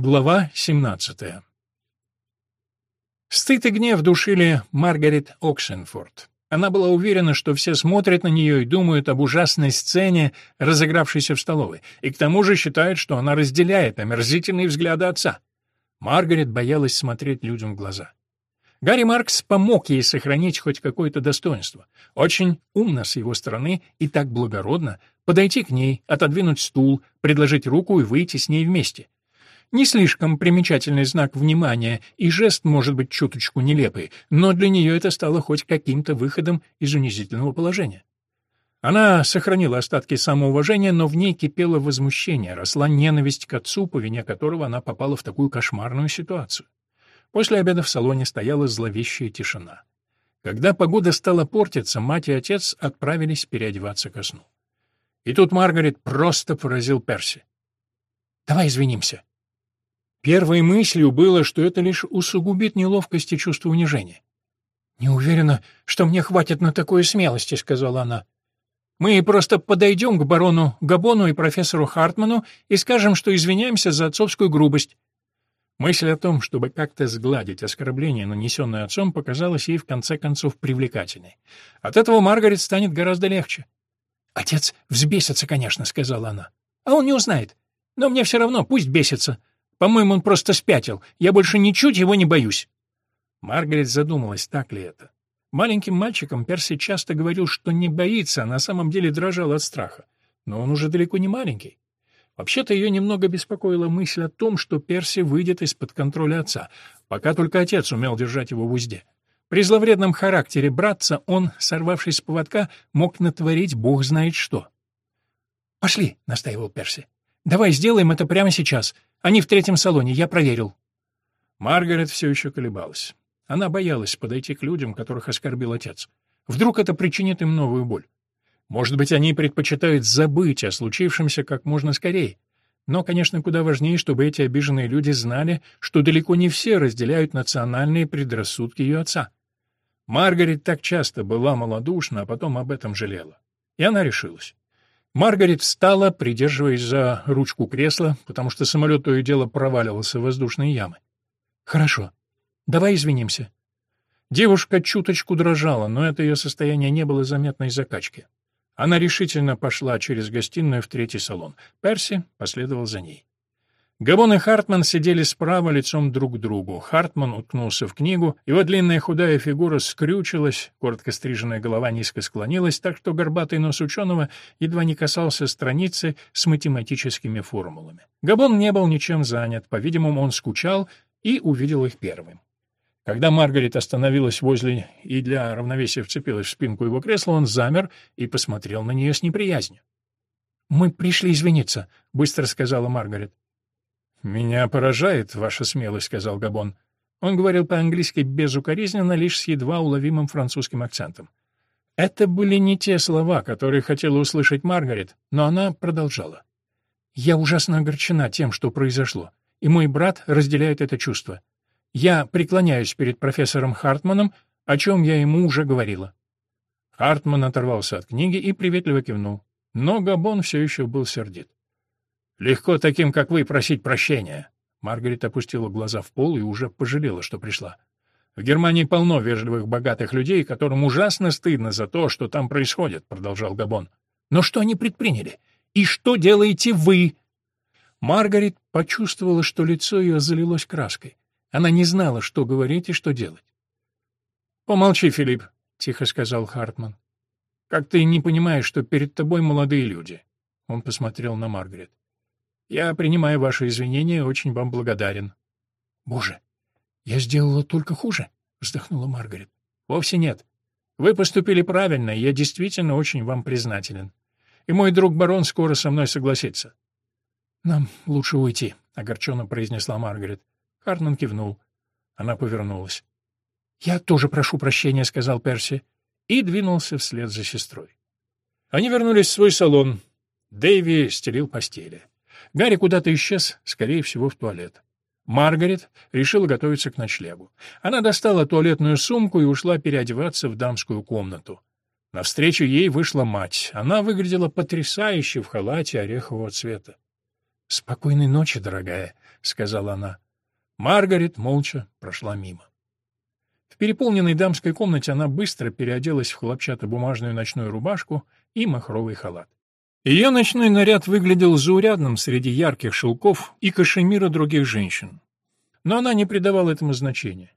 Глава 17. Стыд и гнев душили Маргарет Оксенфорд. Она была уверена, что все смотрят на нее и думают об ужасной сцене, разыгравшейся в столовой, и к тому же считают, что она разделяет омерзительные взгляды отца. Маргарет боялась смотреть людям в глаза. Гарри Маркс помог ей сохранить хоть какое-то достоинство. Очень умно с его стороны и так благородно подойти к ней, отодвинуть стул, предложить руку и выйти с ней вместе. Не слишком примечательный знак внимания, и жест может быть чуточку нелепый, но для нее это стало хоть каким-то выходом из унизительного положения. Она сохранила остатки самоуважения, но в ней кипело возмущение, росла ненависть к отцу, по вине которого она попала в такую кошмарную ситуацию. После обеда в салоне стояла зловещая тишина. Когда погода стала портиться, мать и отец отправились переодеваться ко сну. И тут Маргарет просто поразил Перси. «Давай извинимся», Первой мыслью было, что это лишь усугубит неловкость и чувство унижения. «Не уверена, что мне хватит на такой смелости», — сказала она. «Мы просто подойдем к барону Габону и профессору Хартману и скажем, что извиняемся за отцовскую грубость». Мысль о том, чтобы как-то сгладить оскорбление, нанесенное отцом, показалась ей в конце концов привлекательной. От этого Маргарет станет гораздо легче. «Отец взбесится, конечно», — сказала она. «А он не узнает. Но мне все равно, пусть бесится. По-моему, он просто спятил. Я больше ничуть его не боюсь». Маргарет задумалась, так ли это. Маленьким мальчиком Перси часто говорил, что не боится, а на самом деле дрожал от страха. Но он уже далеко не маленький. Вообще-то ее немного беспокоила мысль о том, что Перси выйдет из-под контроля отца, пока только отец умел держать его в узде. При зловредном характере братца он, сорвавшись с поводка, мог натворить бог знает что. «Пошли», — настаивал Перси. «Давай сделаем это прямо сейчас. Они в третьем салоне, я проверил». Маргарет все еще колебалась. Она боялась подойти к людям, которых оскорбил отец. Вдруг это причинит им новую боль. Может быть, они предпочитают забыть о случившемся как можно скорее. Но, конечно, куда важнее, чтобы эти обиженные люди знали, что далеко не все разделяют национальные предрассудки ее отца. Маргарет так часто была малодушна, а потом об этом жалела. И она решилась. Маргарет встала, придерживаясь за ручку кресла, потому что самолет то и дело проваливался в воздушные ямы. «Хорошо. Давай извинимся». Девушка чуточку дрожала, но это ее состояние не было заметной закачки. Она решительно пошла через гостиную в третий салон. Перси последовал за ней. Габон и Хартман сидели справа лицом друг к другу. Хартман уткнулся в книгу, его длинная худая фигура скрючилась, коротко стриженная голова низко склонилась, так что горбатый нос ученого едва не касался страницы с математическими формулами. Габон не был ничем занят, по-видимому, он скучал и увидел их первым. Когда Маргарет остановилась возле и для равновесия вцепилась в спинку его кресла, он замер и посмотрел на нее с неприязнью. «Мы пришли извиниться», — быстро сказала Маргарет. «Меня поражает ваша смелость», — сказал Габон. Он говорил по-английски безукоризненно, лишь с едва уловимым французским акцентом. Это были не те слова, которые хотела услышать Маргарет, но она продолжала. «Я ужасно огорчена тем, что произошло, и мой брат разделяет это чувство. Я преклоняюсь перед профессором Хартманом, о чем я ему уже говорила». Хартман оторвался от книги и приветливо кивнул, но Габон все еще был сердит. Легко таким, как вы, просить прощения. Маргарет опустила глаза в пол и уже пожалела, что пришла. В Германии полно вежливых, богатых людей, которым ужасно стыдно за то, что там происходит, продолжал Габон. Но что они предприняли? И что делаете вы? Маргарет почувствовала, что лицо ее залилось краской. Она не знала, что говорить и что делать. «Помолчи, Филипп», — тихо сказал Хартман. «Как ты не понимаешь, что перед тобой молодые люди?» Он посмотрел на Маргарет. Я принимаю ваши извинения и очень вам благодарен. Боже, я сделала только хуже, вздохнула Маргарет. Вовсе нет. Вы поступили правильно, я действительно очень вам признателен. И мой друг барон скоро со мной согласится. Нам лучше уйти, огорченно произнесла Маргарет. Харнан кивнул. Она повернулась. «Я тоже прошу прощения», — сказал Перси, и двинулся вслед за сестрой. Они вернулись в свой салон. Дэйви стелил постели. Гарри куда-то исчез, скорее всего, в туалет. Маргарет решила готовиться к ночлегу. Она достала туалетную сумку и ушла переодеваться в дамскую комнату. Навстречу ей вышла мать. Она выглядела потрясающе в халате орехового цвета. «Спокойной ночи, дорогая», — сказала она. Маргарет молча прошла мимо. В переполненной дамской комнате она быстро переоделась в хлопчатобумажную ночную рубашку и махровый халат. Ее ночной наряд выглядел заурядным среди ярких шелков и кашемира других женщин. Но она не придавала этому значения.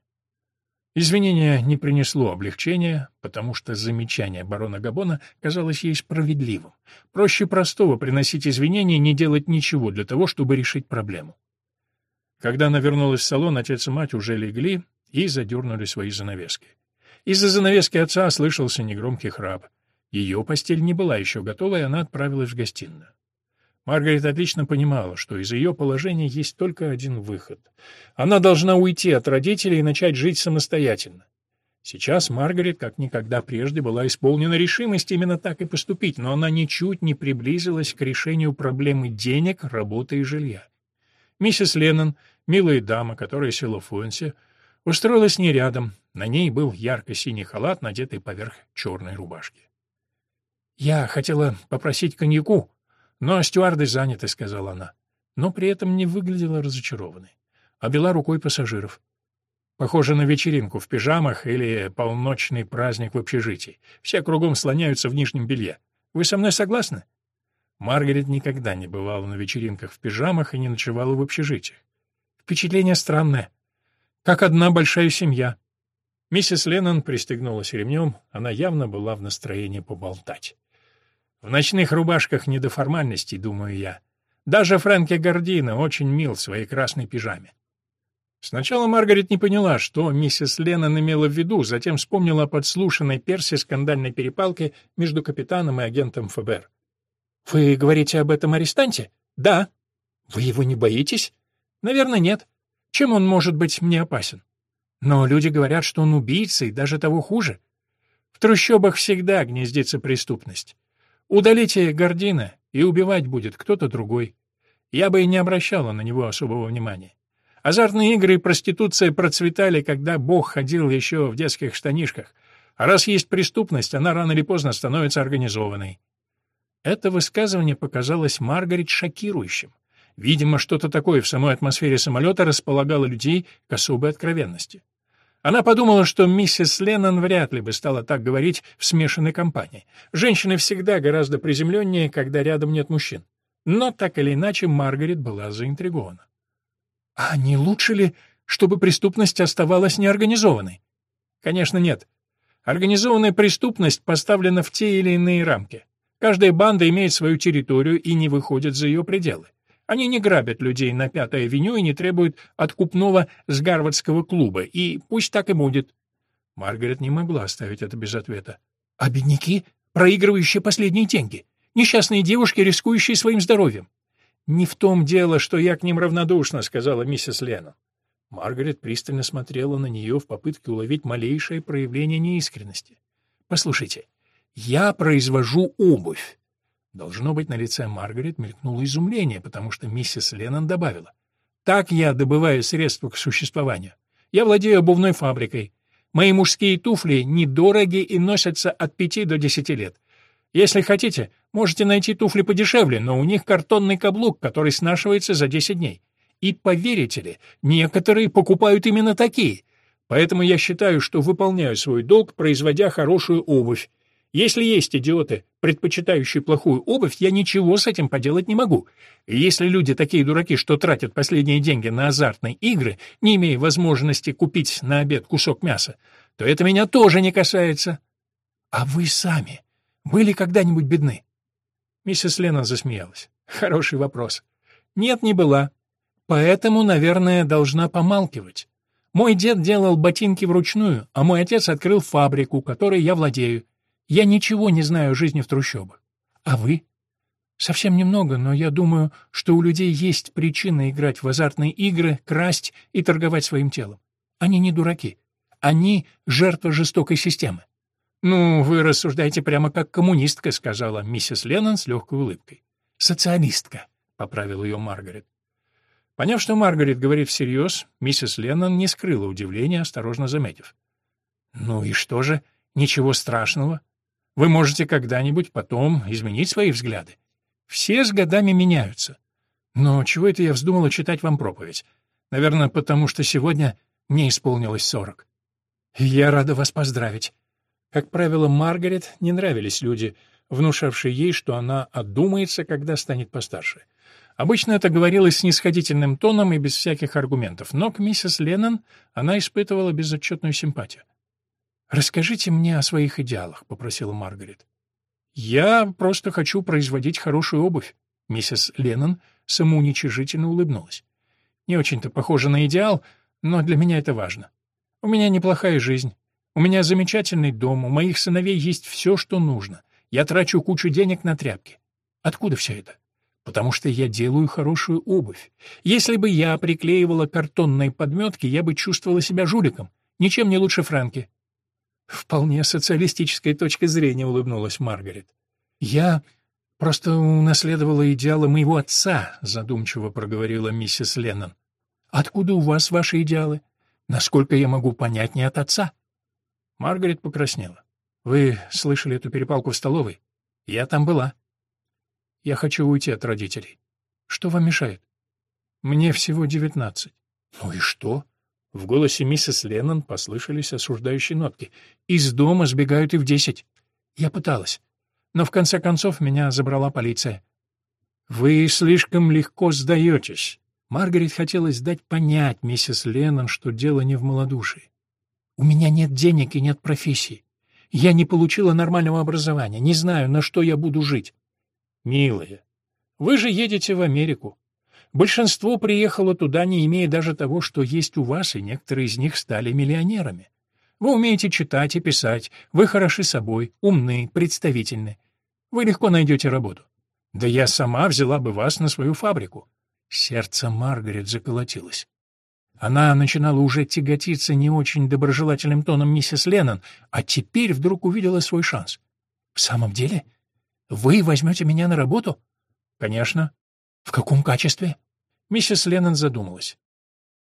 Извинение не принесло облегчения, потому что замечание барона Габона казалось ей справедливым. Проще простого приносить извинения и не делать ничего для того, чтобы решить проблему. Когда она вернулась в салон, отец и мать уже легли и задернули свои занавески. Из-за занавески отца слышался негромкий храп. Ее постель не была еще готова, и она отправилась в гостиную. Маргарет отлично понимала, что из ее положения есть только один выход. Она должна уйти от родителей и начать жить самостоятельно. Сейчас Маргарет, как никогда прежде, была исполнена решимость именно так и поступить, но она ничуть не приблизилась к решению проблемы денег, работы и жилья. Миссис Леннон, милая дама, которая села в Фуэнсе, устроилась не рядом. На ней был ярко-синий халат, надетый поверх черной рубашки. «Я хотела попросить коньяку», «Но стюарды заняты», — сказала она. Но при этом не выглядела разочарованной. Обвела рукой пассажиров. Похоже на вечеринку в пижамах или полночный праздник в общежитии. Все кругом слоняются в нижнем белье. Вы со мной согласны? Маргарет никогда не бывала на вечеринках в пижамах и не ночевала в общежитиях. Впечатление странное. Как одна большая семья. Миссис Леннон пристегнулась ремнем, она явно была в настроении поболтать. В ночных рубашках не до формальностей, думаю я. Даже Фрэнки Гордино очень мил в своей красной пижаме. Сначала Маргарет не поняла, что миссис Леннон имела в виду, затем вспомнила о подслушанной Перси скандальной перепалке между капитаном и агентом ФБР. «Вы говорите об этом арестанте?» «Да». «Вы его не боитесь?» «Наверное, нет. Чем он может быть мне опасен?» «Но люди говорят, что он убийца и даже того хуже. В трущобах всегда гнездится преступность. Удалите Гордина, и убивать будет кто-то другой. Я бы и не обращала на него особого внимания. Азартные игры и проституция процветали, когда Бог ходил еще в детских штанишках. А раз есть преступность, она рано или поздно становится организованной. Это высказывание показалось Маргарет шокирующим. Видимо, что-то такое в самой атмосфере самолета располагало людей к особой откровенности. Она подумала, что миссис Леннон вряд ли бы стала так говорить в смешанной компании. Женщины всегда гораздо приземленнее, когда рядом нет мужчин. Но так или иначе Маргарет была заинтригована. «А не лучше ли, чтобы преступность оставалась неорганизованной?» «Конечно, нет. Организованная преступность поставлена в те или иные рамки. Каждая банда имеет свою территорию и не выходит за ее пределы. Они не грабят людей на Пятой авеню и не требуют откупного с Гарвардского клуба, и пусть так и будет. Маргарет не могла оставить это без ответа. А бедняки, проигрывающие последние деньги, несчастные девушки, рискующие своим здоровьем. «Не в том дело, что я к ним равнодушна», — сказала миссис Лена. Маргарет пристально смотрела на нее в попытке уловить малейшее проявление неискренности. «Послушайте, я произвожу обувь. Должно быть, на лице Маргарет мелькнуло изумление, потому что миссис Леннон добавила. «Так я добываю средства к существованию. Я владею обувной фабрикой. Мои мужские туфли недороги и носятся от пяти до десяти лет. Если хотите, можете найти туфли подешевле, но у них картонный каблук, который снашивается за десять дней. И поверите ли, некоторые покупают именно такие. Поэтому я считаю, что выполняю свой долг, производя хорошую обувь. Если есть идиоты, предпочитающие плохую обувь, я ничего с этим поделать не могу. Если люди такие дураки, что тратят последние деньги на азартные игры, не имея возможности купить на обед кусок мяса, то это меня тоже не касается. А вы сами были когда-нибудь бедны? Миссис Леннон засмеялась. Хороший вопрос. Нет, не была. Поэтому, наверное, должна помалкивать. Мой дед делал ботинки вручную, а мой отец открыл фабрику, которой я владею. Я ничего не знаю о жизни в трущобах. А вы? Совсем немного, но я думаю, что у людей есть причина играть в азартные игры, красть и торговать своим телом. Они не дураки. Они — жертва жестокой системы. «Ну, вы рассуждаете прямо как коммунистка», — сказала миссис Леннон с легкой улыбкой. «Социалистка», — поправил ее Маргарет. Поняв, что Маргарет говорит всерьез, миссис Леннон не скрыла удивления, осторожно заметив. «Ну и что же? Ничего страшного. Вы можете когда-нибудь потом изменить свои взгляды. Все с годами меняются. Но чего это я вздумала читать вам проповедь? Наверное, потому что сегодня мне исполнилось сорок. Я рада вас поздравить. Как правило, Маргарет не нравились люди, внушавшие ей, что она одумается, когда станет постарше. Обычно это говорилось снисходительным тоном и без всяких аргументов, но к миссис Леннон она испытывала безотчетную симпатию. «Расскажите мне о своих идеалах», — попросила Маргарет. «Я просто хочу производить хорошую обувь», — миссис Леннон самоуничижительно улыбнулась. «Не очень-то похоже на идеал, но для меня это важно. У меня неплохая жизнь. У меня замечательный дом, у моих сыновей есть все, что нужно. Я трачу кучу денег на тряпки. Откуда все это? Потому что я делаю хорошую обувь. Если бы я приклеивала картонные подметки, я бы чувствовала себя жуликом. Ничем не лучше Франки. Вполне социалистическая точка зрения, улыбнулась Маргарет. Я просто унаследовала идеалы моего отца, задумчиво проговорила миссис Леннон. Откуда у вас ваши идеалы? Насколько я могу понять, не от отца. Маргарет покраснела. Вы слышали эту перепалку в столовой? Я там была. Я хочу уйти от родителей. Что вам мешает? Мне всего девятнадцать. Ну и что? В голосе миссис Леннон послышались осуждающие нотки. Из дома сбегают и в десять. Я пыталась. Но в конце концов меня забрала полиция. Вы слишком легко сдаетесь. Маргарет хотелось дать понять миссис Леннон, что дело не в малодушии. У меня нет денег и нет профессии. Я не получила нормального образования, не знаю, на что я буду жить. Милая, вы же едете в Америку. Большинство приехало туда, не имея даже того, что есть у вас, и некоторые из них стали миллионерами. Вы умеете читать и писать, вы хороши собой, умны, представительны. Вы легко найдете работу. Да я сама взяла бы вас на свою фабрику. Сердце Маргарет заколотилось. Она начинала уже тяготиться не очень доброжелательным тоном миссис Леннон, а теперь вдруг увидела свой шанс. «В самом деле? Вы возьмете меня на работу?» «Конечно». «В каком качестве?» Миссис Леннон задумалась.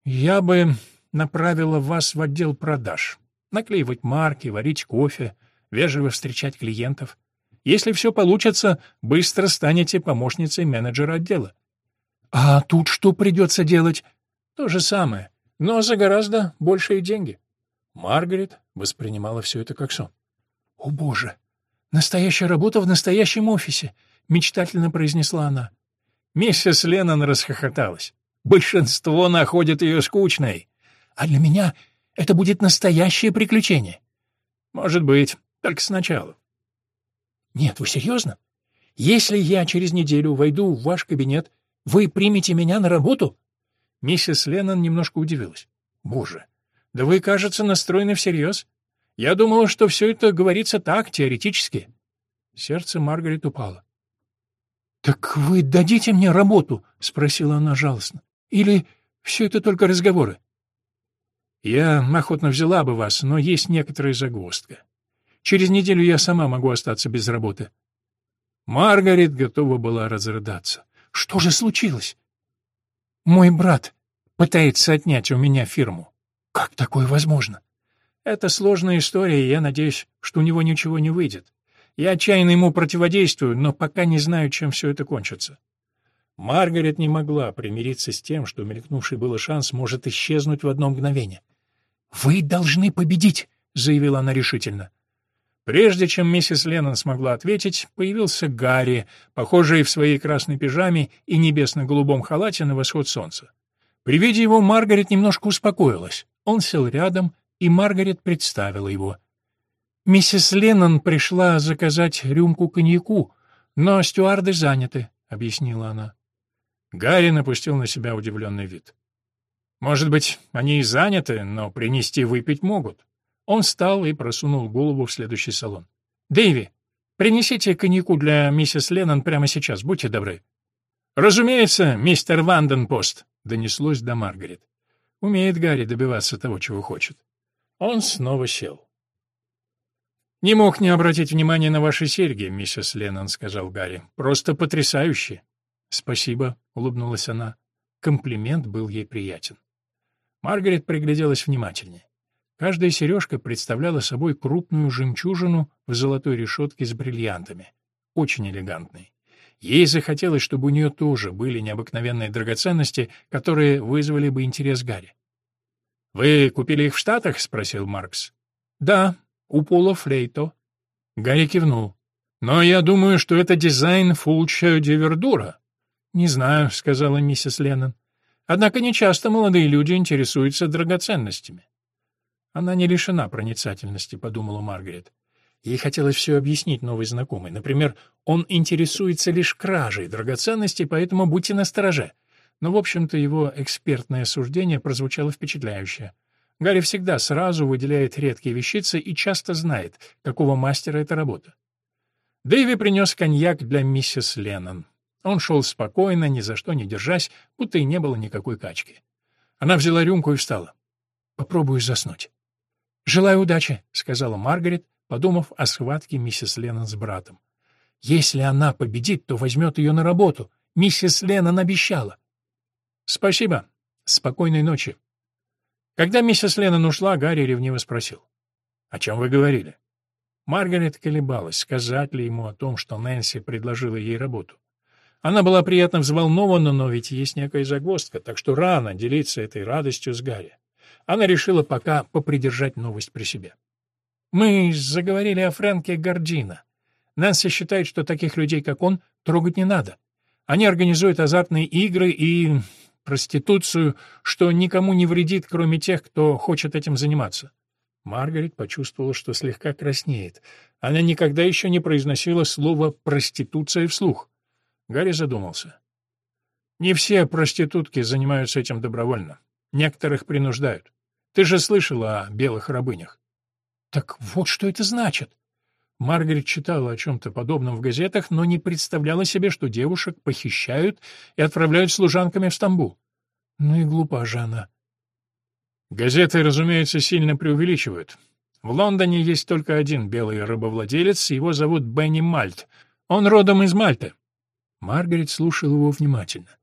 «Я бы направила вас в отдел продаж. Наклеивать марки, варить кофе, вежливо встречать клиентов. Если все получится, быстро станете помощницей менеджера отдела». «А тут что придется делать?» То же самое, но за гораздо большие деньги. Маргарет воспринимала все это как сон. «О, Боже! Настоящая работа в настоящем офисе!» — мечтательно произнесла она. Миссис Леннон расхохоталась. «Большинство находит ее скучной. А для меня это будет настоящее приключение». «Может быть, только сначала». «Нет, вы серьезно? Если я через неделю войду в ваш кабинет, вы примете меня на работу?» Миссис Леннон немножко удивилась. «Боже, да вы, кажется, настроены всерьез. Я думала, что все это говорится так, теоретически». Сердце Маргарет упало. «Так вы дадите мне работу?» — спросила она жалостно. «Или все это только разговоры?» «Я охотно взяла бы вас, но есть некоторая загвоздка. Через неделю я сама могу остаться без работы». Маргарет готова была разрыдаться. «Что же случилось?» Мой брат пытается отнять у меня фирму. Как такое возможно? Это сложная история, и я надеюсь, что у него ничего не выйдет. Я отчаянно ему противодействую, но пока не знаю, чем все это кончится. Маргарет не могла примириться с тем, что мелькнувший было шанс может исчезнуть в одно мгновение. «Вы должны победить!» — заявила она решительно. Прежде чем миссис Леннон смогла ответить, появился Гарри, похожий в своей красной пижаме и небесно-голубом халате на восход солнца. При виде его Маргарет немножко успокоилась. Он сел рядом, и Маргарет представила его. «Миссис Леннон пришла заказать рюмку коньяку, но стюарды заняты», — объяснила она. Гарри напустил на себя удивленный вид. «Может быть, они и заняты, но принести выпить могут». Он встал и просунул голову в следующий салон. «Дэйви, принесите коньяку для миссис Леннон прямо сейчас, будьте добры». «Разумеется, мистер Ванденпост», — донеслось до Маргарет. Умеет Гарри добиваться того, чего хочет. Он снова сел. «Не мог не обратить внимания на ваши серьги, миссис Леннон», — сказал Гарри. «Просто потрясающе». «Спасибо», — улыбнулась она. Комплимент был ей приятен. Маргарет пригляделась внимательнее. Каждая сережка представляла собой крупную жемчужину в золотой решетке с бриллиантами. Очень элегантной. Ей захотелось, чтобы у нее тоже были необыкновенные драгоценности, которые вызвали бы интерес Гарри. «Вы купили их в Штатах?» — спросил Маркс. «Да, у Пола Флейто». Гарри кивнул. «Но я думаю, что это дизайн Фулча Дивердура». «Не знаю», — сказала миссис Леннон. «Однако нечасто молодые люди интересуются драгоценностями». «Она не лишена проницательности», — подумала Маргарет. Ей хотелось все объяснить новой знакомой. Например, он интересуется лишь кражей драгоценностей, поэтому будьте настороже. Но, в общем-то, его экспертное суждение прозвучало впечатляюще. Гарри всегда сразу выделяет редкие вещицы и часто знает, какого мастера эта работа. Дэйви принес коньяк для миссис Леннон. Он шел спокойно, ни за что не держась, будто и не было никакой качки. Она взяла рюмку и встала. «Попробую заснуть». «Желаю удачи», — сказала Маргарет, подумав о схватке миссис Леннон с братом. «Если она победит, то возьмет ее на работу. Миссис Леннон обещала». «Спасибо. Спокойной ночи». Когда миссис Леннон ушла, Гарри ревниво спросил. «О чем вы говорили?» Маргарет колебалась, сказать ли ему о том, что Нэнси предложила ей работу. Она была приятно взволнована, но ведь есть некая загвоздка, так что рано делиться этой радостью с Гарри. Она решила пока попридержать новость при себе. Мы заговорили о Фрэнке Гордино. Нэнси считает, что таких людей, как он, трогать не надо. Они организуют азартные игры и проституцию, что никому не вредит, кроме тех, кто хочет этим заниматься. Маргарет почувствовала, что слегка краснеет. Она никогда еще не произносила слово «проституция» вслух. Гарри задумался. «Не все проститутки занимаются этим добровольно. Некоторых принуждают. Ты же слышала о белых рабынях. Так вот что это значит. Маргарет читала о чем-то подобном в газетах, но не представляла себе, что девушек похищают и отправляют служанками в Стамбул. Ну и глупа же она. Газеты, разумеется, сильно преувеличивают. В Лондоне есть только один белый рабовладелец, его зовут Бенни Мальт. Он родом из Мальты. Маргарет слушала его внимательно.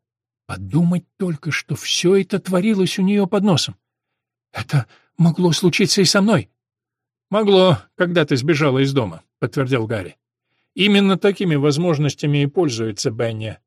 Подумать только, что все это творилось у нее под носом. Это могло случиться и со мной. «Могло, когда ты сбежала из дома», — подтвердил Гарри. «Именно такими возможностями и пользуется Бенни.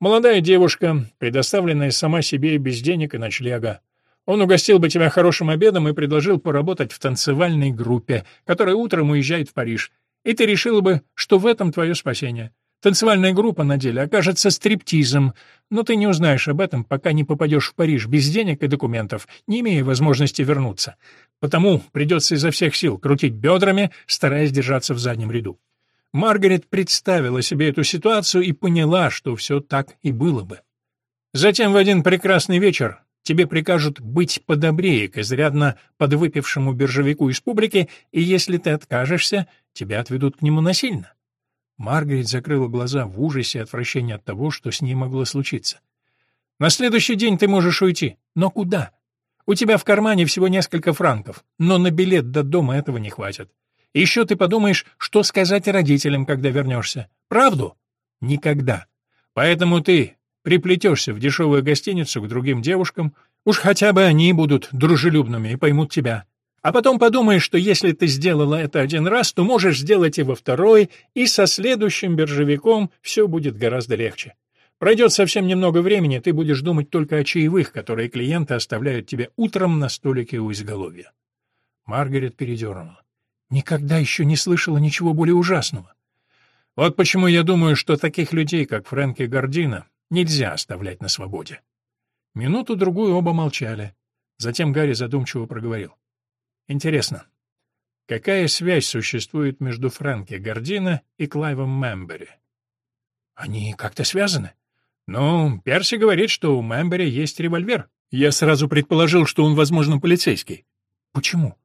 Молодая девушка, предоставленная сама себе без денег и ночлега. Он угостил бы тебя хорошим обедом и предложил поработать в танцевальной группе, которая утром уезжает в Париж, и ты решила бы, что в этом твое спасение. Танцевальная группа на деле окажется стриптизом, но ты не узнаешь об этом, пока не попадешь в Париж без денег и документов, не имея возможности вернуться. Потому придется изо всех сил крутить бедрами, стараясь держаться в заднем ряду. Маргарет представила себе эту ситуацию и поняла, что все так и было бы. Затем в один прекрасный вечер тебе прикажут быть подобрее к изрядно подвыпившему биржевику из публики, и если ты откажешься, тебя отведут к нему насильно. Маргарет закрыла глаза в ужасе и отвращении от того, что с ней могло случиться. «На следующий день ты можешь уйти. Но куда? У тебя в кармане всего несколько франков, но на билет до дома этого не хватит. Еще ты подумаешь, что сказать родителям, когда вернешься. Правду? Никогда. Поэтому ты приплетешься в дешевую гостиницу к другим девушкам, уж хотя бы они будут дружелюбными и поймут тебя. А потом подумаешь, что если ты сделала это один раз, то можешь сделать и во второй, и со следующим биржевиком все будет гораздо легче. Пройдет совсем немного времени, ты будешь думать только о чаевых, которые клиенты оставляют тебе утром на столике у изголовья. Маргарет передернула. Никогда еще не слышала ничего более ужасного. Вот почему я думаю, что таких людей, как Фрэнки Гордина, нельзя оставлять на свободе. Минуту-другую оба молчали. Затем Гарри задумчиво проговорил. Интересно, какая связь существует между Фрэнки Гордино и Клайвом Мэмбери? Они как-то связаны? Ну, Перси говорит, что у Мэмбери есть револьвер. Я сразу предположил, что он, возможно, полицейский. Почему?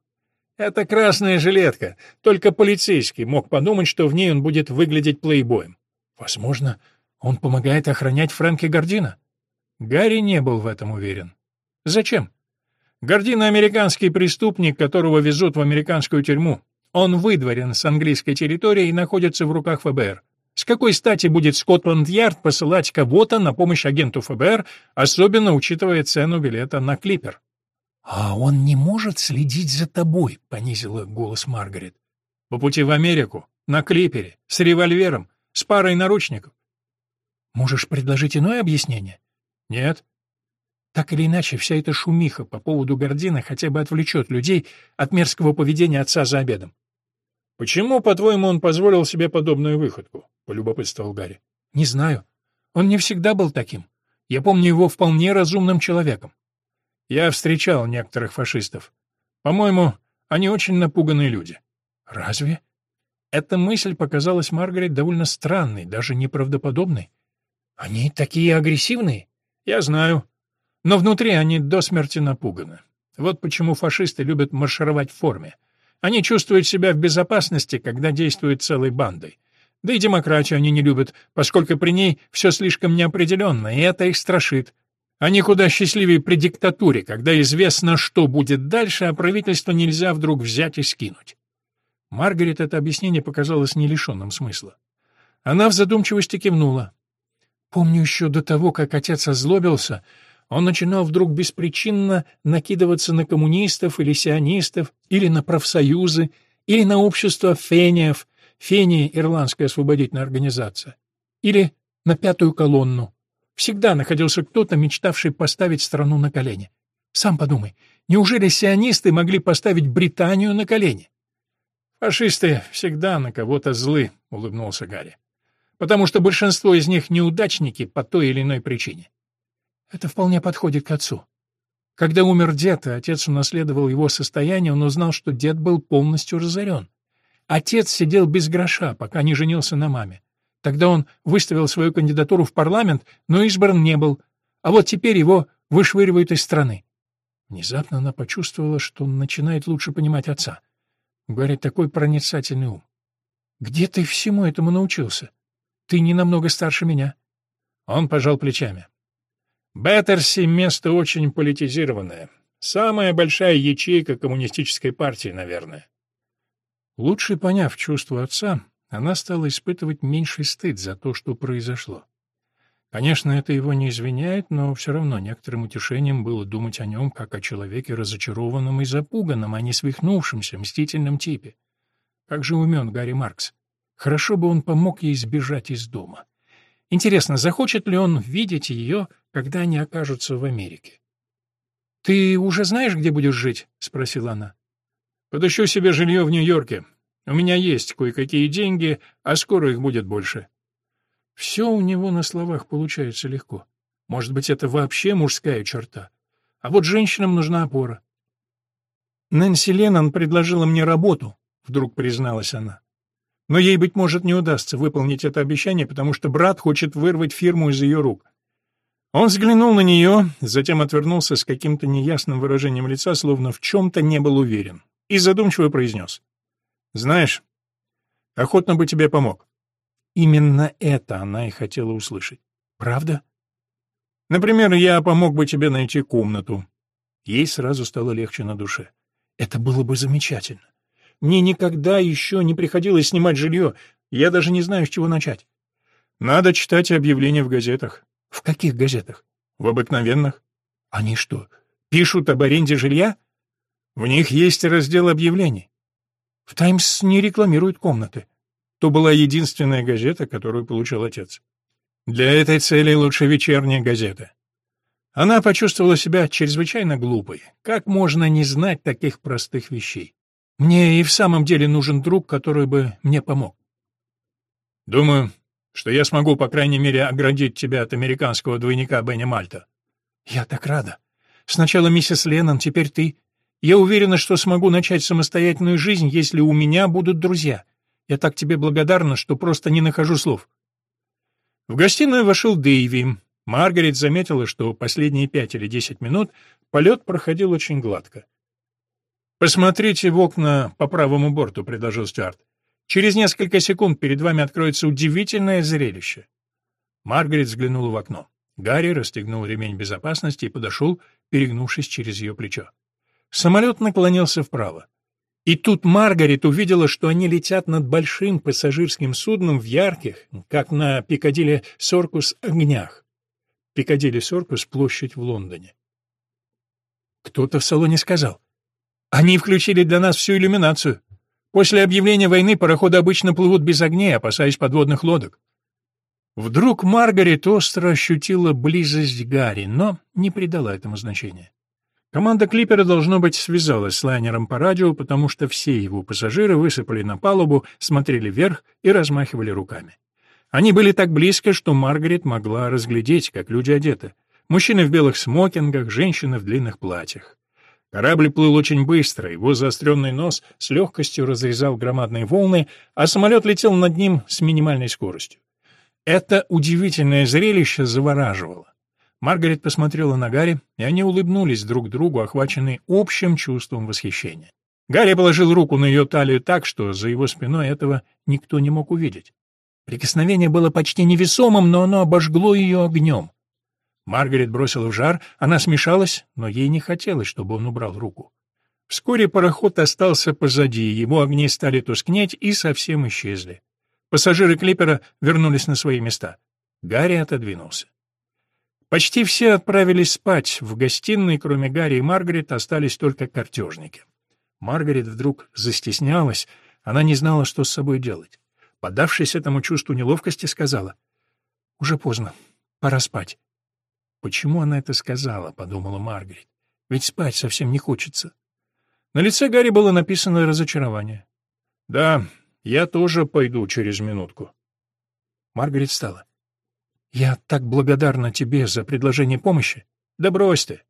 Это красная жилетка. Только полицейский мог подумать, что в ней он будет выглядеть плейбоем. Возможно, он помогает охранять Фрэнки Гордина. Гарри не был в этом уверен. Зачем? Гордина — американский преступник, которого везут в американскую тюрьму. Он выдворен с английской территории и находится в руках ФБР. С какой стати будет Скотланд-Ярд посылать кого-то на помощь агенту ФБР, особенно учитывая цену билета на клипер? «А он не может следить за тобой», — понизила голос Маргарет. «По пути в Америку, на клипере, с револьвером, с парой наручников. Можешь предложить иное объяснение? Нет. Так или иначе, вся эта шумиха по поводу Гордина хотя бы отвлечет людей от мерзкого поведения отца за обедом. «Почему, по-твоему, он позволил себе подобную выходку?» — полюбопытствовал Гарри. «Не знаю. Он не всегда был таким. Я помню его вполне разумным человеком. Я встречал некоторых фашистов. По-моему, они очень напуганные люди». «Разве?» Эта мысль показалась Маргарет довольно странной, даже неправдоподобной. «Они такие агрессивные?» «Я знаю. Но внутри они до смерти напуганы. Вот почему фашисты любят маршировать в форме. Они чувствуют себя в безопасности, когда действуют целой бандой. Да и демократию они не любят, поскольку при ней все слишком неопределенно, и это их страшит. Они куда счастливее при диктатуре, когда известно, что будет дальше, а правительство нельзя вдруг взять и скинуть. Маргарет это объяснение показалось не лишенным смысла. Она в задумчивости кивнула. «Помню еще до того, как отец озлобился, он начинал вдруг беспричинно накидываться на коммунистов или сионистов, или на профсоюзы, или на общество фениев, Фения — Ирландская освободительная организация, или на пятую колонну. Всегда находился кто-то, мечтавший поставить страну на колени. Сам подумай, неужели сионисты могли поставить Британию на колени? «Фашисты всегда на кого-то злы», — улыбнулся Гарри. «Потому что большинство из них неудачники по той или иной причине. Это вполне подходит к отцу. Когда умер дед, и отец унаследовал его состояние, он узнал, что дед был полностью разорен. Отец сидел без гроша, пока не женился на маме. Тогда он выставил свою кандидатуру в парламент, но избран не был. А вот теперь его вышвыривают из страны. Внезапно она почувствовала, что он начинает лучше понимать отца. Гарри такой проницательный ум. «Где ты всему этому научился? Ты не намного старше меня». Он пожал плечами. Беттерси — место очень политизированное. Самая большая ячейка коммунистической партии, наверное. Лучше поняв чувство отца, она стала испытывать меньший стыд за то, что произошло. Конечно, это его не извиняет, но все равно некоторым утешением было думать о нем как о человеке разочарованном и запуганном, а не свихнувшемся, мстительном типе. Как же умен Гарри Маркс. Хорошо бы он помог ей сбежать из дома. Интересно, захочет ли он видеть ее, когда они окажутся в Америке? «Ты уже знаешь, где будешь жить?» — спросила она. «Подыщу себе жилье в Нью-Йорке. У меня есть кое-какие деньги, а скоро их будет больше». Все у него на словах получается легко. Может быть, это вообще мужская черта. А вот женщинам нужна опора. «Нэнси Леннон предложила мне работу», — вдруг призналась она. Но ей, быть может, не удастся выполнить это обещание, потому что брат хочет вырвать фирму из ее рук. Он взглянул на нее, затем отвернулся с каким-то неясным выражением лица, словно в чем-то не был уверен, и задумчиво произнес. «Знаешь, охотно бы тебе помог». Именно это она и хотела услышать. «Правда?» «Например, я помог бы тебе найти комнату». Ей сразу стало легче на душе. «Это было бы замечательно. Мне никогда еще не приходилось снимать жилье. Я даже не знаю, с чего начать. Надо читать объявления в газетах. В каких газетах? В обыкновенных. Они что, пишут об аренде жилья? В них есть раздел объявлений. В «Таймс» не рекламируют комнаты. То была единственная газета, которую получил отец. Для этой цели лучше вечерняя газета. Она почувствовала себя чрезвычайно глупой. Как можно не знать таких простых вещей? Мне и в самом деле нужен друг, который бы мне помог. Думаю, что я смогу, по крайней мере, оградить тебя от американского двойника Бенни Мальта. Я так рада. Сначала миссис Леннон, теперь ты. Я уверена, что смогу начать самостоятельную жизнь, если у меня будут друзья. Я так тебе благодарна, что просто не нахожу слов. В гостиную вошел Дэйви. Маргарет заметила, что последние пять или десять минут полет проходил очень гладко. «Посмотрите в окна по правому борту», — предложил Стюарт. «Через несколько секунд перед вами откроется удивительное зрелище». Маргарет взглянула в окно. Гарри расстегнул ремень безопасности и подошел, перегнувшись через ее плечо. Самолет наклонился вправо. И тут Маргарет увидела, что они летят над большим пассажирским судном в ярких, как на Пикадилли Соркус, огнях. Пикадилли Соркус — площадь в Лондоне. Кто-то в салоне сказал — они включили для нас всю иллюминацию. После объявления войны пароходы обычно плывут без огней, опасаясь подводных лодок. Вдруг Маргарет остро ощутила близость Гарри, но не придала этому значения. Команда клипера, должно быть, связалась с лайнером по радио, потому что все его пассажиры высыпали на палубу, смотрели вверх и размахивали руками. Они были так близко, что Маргарет могла разглядеть, как люди одеты. Мужчины в белых смокингах, женщины в длинных платьях. Корабль плыл очень быстро, его заостренный нос с легкостью разрезал громадные волны, а самолет летел над ним с минимальной скоростью. Это удивительное зрелище завораживало. Маргарет посмотрела на Гарри, и они улыбнулись друг другу, охваченные общим чувством восхищения. Гарри положил руку на ее талию так, что за его спиной этого никто не мог увидеть. Прикосновение было почти невесомым, но оно обожгло ее огнем. Маргарет бросила в жар, она смешалась, но ей не хотелось, чтобы он убрал руку. Вскоре пароход остался позади, его огни стали тускнеть и совсем исчезли. Пассажиры клипера вернулись на свои места. Гарри отодвинулся. Почти все отправились спать. В гостиной, кроме Гарри и Маргарет, остались только картежники. Маргарет вдруг застеснялась, она не знала, что с собой делать. Поддавшись этому чувству неловкости, сказала, «Уже поздно, пора спать». «Почему она это сказала?» — подумала Маргарет. «Ведь спать совсем не хочется». На лице Гарри было написано разочарование. «Да, я тоже пойду через минутку». Маргарет встала. «Я так благодарна тебе за предложение помощи. Да брось ты!»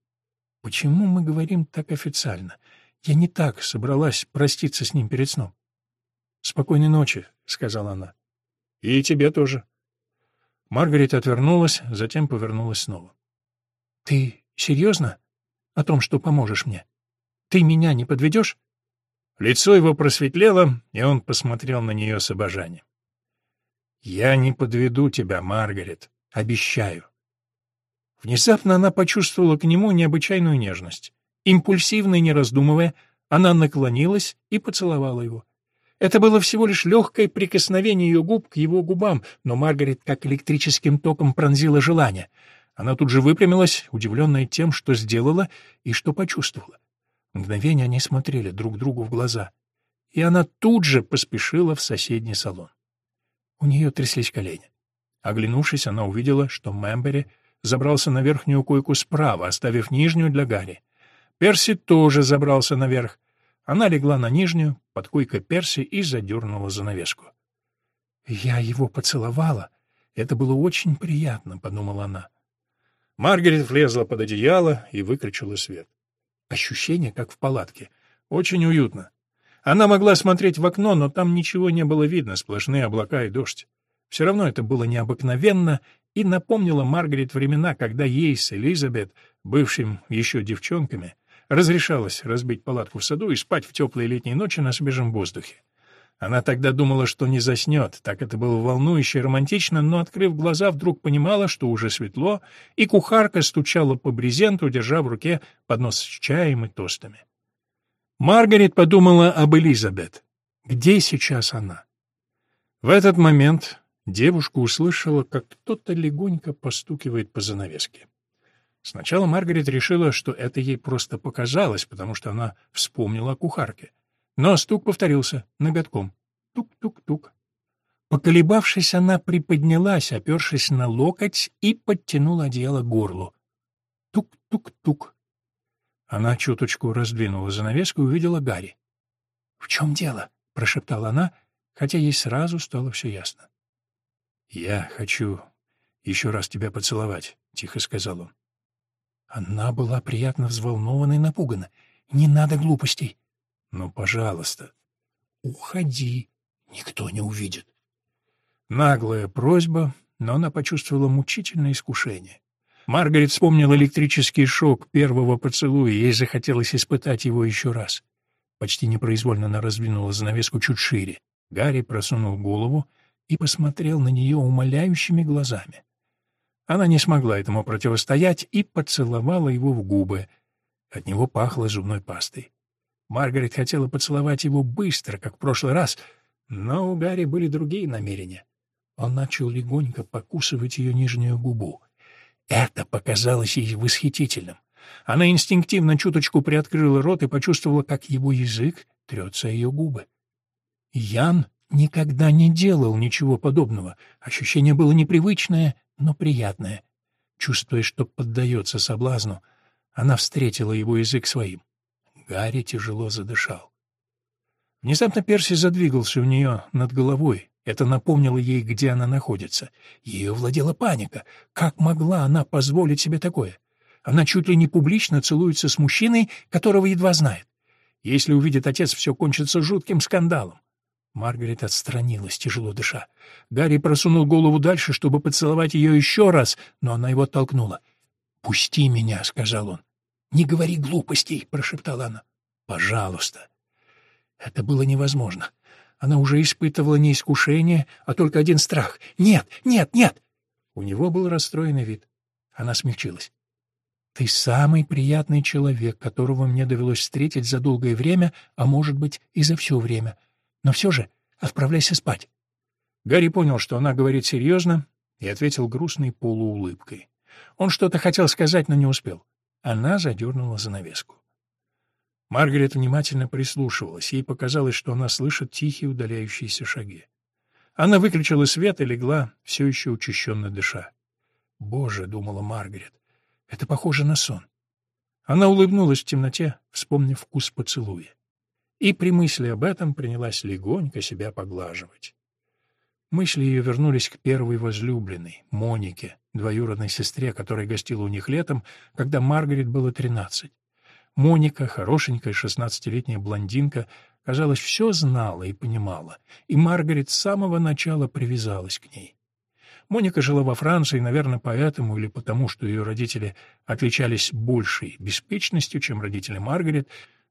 «Почему мы говорим так официально? Я не так собралась проститься с ним перед сном». «Спокойной ночи», — сказала она. «И тебе тоже». Маргарет отвернулась, затем повернулась снова. «Ты серьезно? О том, что поможешь мне? Ты меня не подведешь?» Лицо его просветлело, и он посмотрел на нее с обожанием. «Я не подведу тебя, Маргарет, обещаю». Внезапно она почувствовала к нему необычайную нежность. Импульсивно и не раздумывая, она наклонилась и поцеловала его. Это было всего лишь легкое прикосновение ее губ к его губам, но Маргарет как электрическим током пронзила желание. Она тут же выпрямилась, удивленная тем, что сделала и что почувствовала. Мгновение они смотрели друг другу в глаза, и она тут же поспешила в соседний салон. У нее тряслись колени. Оглянувшись, она увидела, что Мэмбери забрался на верхнюю койку справа, оставив нижнюю для Гарри. Перси тоже забрался наверх. Она легла на нижнюю, под койкой Перси, и задернула занавеску. «Я его поцеловала. Это было очень приятно», — подумала она. Маргарет влезла под одеяло и выключила свет. Ощущение, как в палатке. Очень уютно. Она могла смотреть в окно, но там ничего не было видно, сплошные облака и дождь. Все равно это было необыкновенно и напомнило Маргарет времена, когда ей с Элизабет, бывшим еще девчонками, разрешалось разбить палатку в саду и спать в теплые летние ночи на свежем воздухе. Она тогда думала, что не заснет, так это было волнующе и романтично, но, открыв глаза, вдруг понимала, что уже светло, и кухарка стучала по брезенту, держа в руке поднос с чаем и тостами. Маргарет подумала об Элизабет. Где сейчас она? В этот момент девушка услышала, как кто-то легонько постукивает по занавеске. Сначала Маргарет решила, что это ей просто показалось, потому что она вспомнила о кухарке. Но стук повторился, ноготком. Тук-тук-тук. Поколебавшись, она приподнялась, опершись на локоть, и подтянула одеяло к горлу. Тук-тук-тук. Она чуточку раздвинула занавеску и увидела Гарри. «В чем дело?» — прошептала она, хотя ей сразу стало все ясно. «Я хочу еще раз тебя поцеловать», — тихо сказал он. Она была приятно взволнована и напугана. «Не надо глупостей. Ну, пожалуйста. Уходи. Никто не увидит. Наглая просьба, но она почувствовала мучительное искушение. Маргарет вспомнила электрический шок первого поцелуя, ей захотелось испытать его еще раз. Почти непроизвольно она раздвинула занавеску чуть шире. Гарри просунул голову и посмотрел на нее умоляющими глазами. Она не смогла этому противостоять и поцеловала его в губы. От него пахло зубной пастой. Маргарет хотела поцеловать его быстро, как в прошлый раз, но у Гарри были другие намерения. Он начал легонько покусывать ее нижнюю губу. Это показалось ей восхитительным. Она инстинктивно чуточку приоткрыла рот и почувствовала, как его язык трется ее губы. Ян никогда не делал ничего подобного. Ощущение было непривычное, но приятное. Чувствуя, что поддается соблазну, она встретила его язык своим. Гарри тяжело задышал. Внезапно Перси задвигался у нее над головой. Это напомнило ей, где она находится. Ее владела паника. Как могла она позволить себе такое? Она чуть ли не публично целуется с мужчиной, которого едва знает. Если увидит отец, все кончится жутким скандалом. Маргарет отстранилась, тяжело дыша. Гарри просунул голову дальше, чтобы поцеловать ее еще раз, но она его оттолкнула. «Пусти меня», — сказал он. «Не говори глупостей», — прошептала она. «Пожалуйста». Это было невозможно. Она уже испытывала не искушение, а только один страх. «Нет, нет, нет!» У него был расстроенный вид. Она смягчилась. «Ты самый приятный человек, которого мне довелось встретить за долгое время, а может быть и за все время. Но все же отправляйся спать». Гарри понял, что она говорит серьезно, и ответил грустной полуулыбкой. Он что-то хотел сказать, но не успел. Она задернула занавеску. Маргарет внимательно прислушивалась. Ей показалось, что она слышит тихие удаляющиеся шаги. Она выключила свет и легла, все еще учащенно дыша. «Боже», — думала Маргарет, — «это похоже на сон». Она улыбнулась в темноте, вспомнив вкус поцелуя. И при мысли об этом принялась легонько себя поглаживать. Мысли ее вернулись к первой возлюбленной, Монике, двоюродной сестре, которая гостила у них летом, когда Маргарет было тринадцать. Моника, хорошенькая шестнадцатилетняя блондинка, казалось, все знала и понимала, и Маргарет с самого начала привязалась к ней. Моника жила во Франции, наверное, поэтому или потому, что ее родители отличались большей беспечностью, чем родители Маргарет,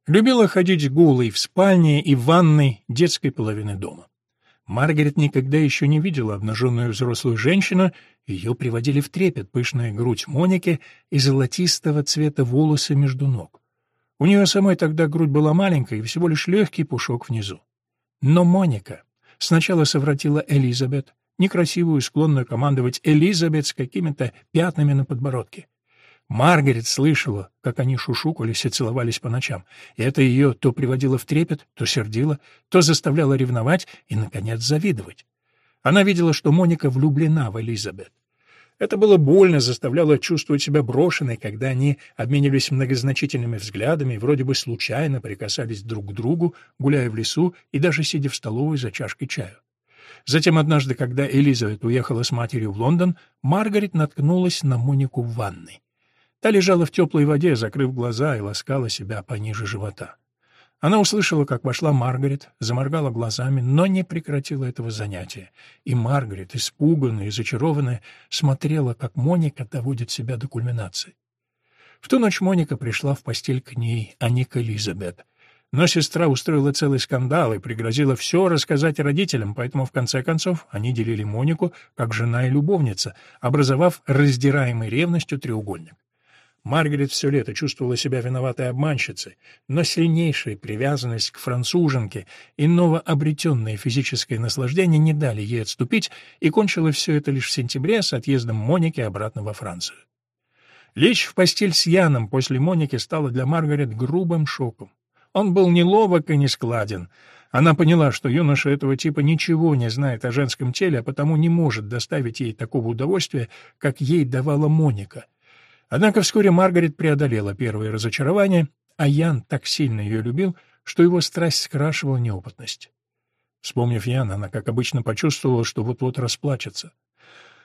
любила ходить голой в спальне и в ванной детской половины дома. Маргарет никогда еще не видела обнаженную взрослую женщину, ее приводили в трепет пышная грудь Моники и золотистого цвета волосы между ног. У нее самой тогда грудь была маленькая и всего лишь легкий пушок внизу. Но Моника сначала совратила Элизабет, некрасивую, склонную командовать Элизабет с какими-то пятнами на подбородке. Маргарет слышала, как они шушукались и целовались по ночам, и это ее то приводило в трепет, то сердило, то заставляло ревновать и, наконец, завидовать. Она видела, что Моника влюблена в Элизабет. Это было больно, заставляло чувствовать себя брошенной, когда они обменивались многозначительными взглядами и вроде бы случайно прикасались друг к другу, гуляя в лесу и даже сидя в столовой за чашкой чаю. Затем однажды, когда Элизабет уехала с матерью в Лондон, Маргарет наткнулась на Монику в ванной. Та лежала в теплой воде, закрыв глаза и ласкала себя пониже живота. Она услышала, как вошла Маргарет, заморгала глазами, но не прекратила этого занятия. И Маргарет, испуганная и зачарованная, смотрела, как Моника доводит себя до кульминации. В ту ночь Моника пришла в постель к ней, а не к Элизабет. Но сестра устроила целый скандал и пригрозила все рассказать родителям, поэтому в конце концов они делили Монику как жена и любовница, образовав раздираемый ревностью треугольник. Маргарет все лето чувствовала себя виноватой обманщицей, но сильнейшая привязанность к француженке и новообретенное физическое наслаждение не дали ей отступить, и кончилось все это лишь в сентябре с отъездом Моники обратно во Францию. Лечь в постель с Яном после Моники стало для Маргарет грубым шоком. Он был неловок и нескладен. Она поняла, что юноша этого типа ничего не знает о женском теле, а потому не может доставить ей такого удовольствия, как ей давала Моника — Однако вскоре Маргарет преодолела первое разочарование, а Ян так сильно ее любил, что его страсть скрашивала неопытность. Вспомнив Яна, она, как обычно, почувствовала, что вот-вот расплачется.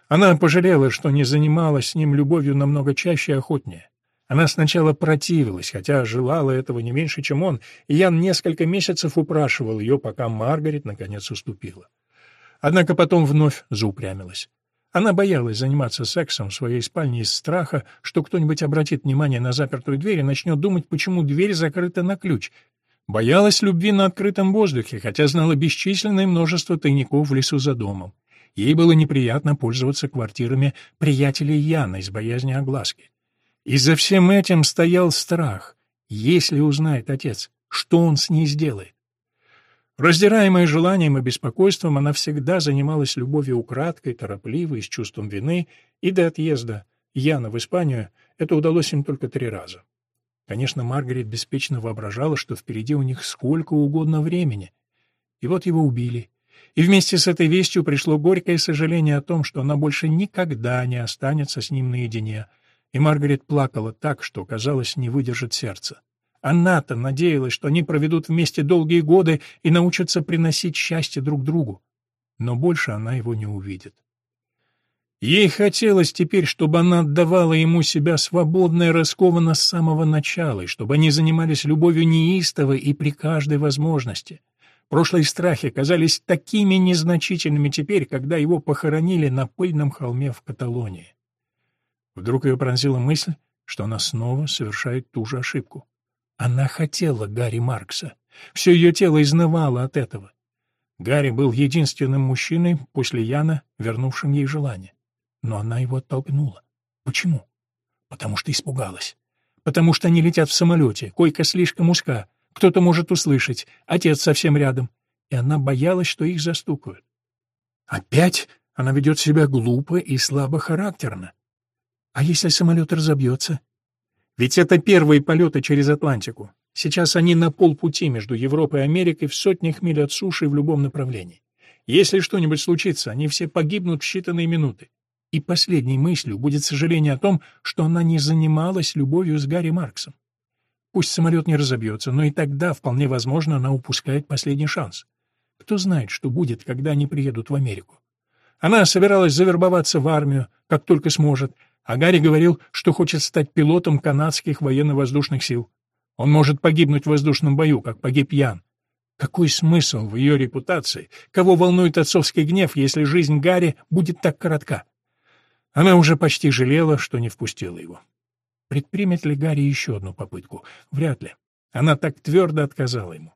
Она пожалела, что не занималась с ним любовью намного чаще и охотнее. Она сначала противилась, хотя желала этого не меньше, чем он, и Ян несколько месяцев упрашивал ее, пока Маргарет наконец уступила. Однако потом вновь заупрямилась. Она боялась заниматься сексом в своей спальне из страха, что кто-нибудь обратит внимание на запертую дверь и начнет думать, почему дверь закрыта на ключ. Боялась любви на открытом воздухе, хотя знала бесчисленное множество тайников в лесу за домом. Ей было неприятно пользоваться квартирами приятелей Яна из боязни огласки. И за всем этим стоял страх. Если узнает отец, что он с ней сделает? Раздираемая желанием и беспокойством, она всегда занималась любовью украдкой, торопливой, с чувством вины, и до отъезда Яна в Испанию это удалось им только три раза. Конечно, Маргарет беспечно воображала, что впереди у них сколько угодно времени. И вот его убили, И вместе с этой вестью пришло горькое сожаление о том, что она больше никогда не останется с ним наедине. И Маргарет плакала так, что, казалось, не выдержит сердце. Она-то надеялась, что они проведут вместе долгие годы и научатся приносить счастье друг другу. Но больше она его не увидит. Ей хотелось теперь, чтобы она отдавала ему себя свободно и раскованно с самого начала, и чтобы они занимались любовью неистово и при каждой возможности. Прошлые страхи казались такими незначительными теперь, когда его похоронили на пыльном холме в Каталонии. Вдруг ее пронзила мысль, что она снова совершает ту же ошибку. Она хотела Гарри Маркса. Все ее тело изнывало от этого. Гарри был единственным мужчиной после Яна, вернувшим ей желание. Но она его оттолкнула. Почему? Потому что испугалась. Потому что они летят в самолете, койка слишком узка, кто-то может услышать, отец совсем рядом. И она боялась, что их застукают. Опять она ведет себя глупо и слабохарактерно. А если самолет разобьется? Ведь это первые полеты через Атлантику. Сейчас они на полпути между Европой и Америкой в сотнях миль от суши в любом направлении. Если что-нибудь случится, они все погибнут в считанные минуты. И последней мыслью будет сожаление о том, что она не занималась любовью с Гарри Марксом. Пусть самолет не разобьется, но и тогда, вполне возможно, она упускает последний шанс. Кто знает, что будет, когда они приедут в Америку. Она собиралась завербоваться в армию, как только сможет, а Гарри говорил, что хочет стать пилотом канадских военно-воздушных сил. Он может погибнуть в воздушном бою, как погиб Ян. Какой смысл в ее репутации? Кого волнует отцовский гнев, если жизнь Гарри будет так коротка? Она уже почти жалела, что не впустила его. Предпримет ли Гарри еще одну попытку? Вряд ли. Она так твердо отказала ему.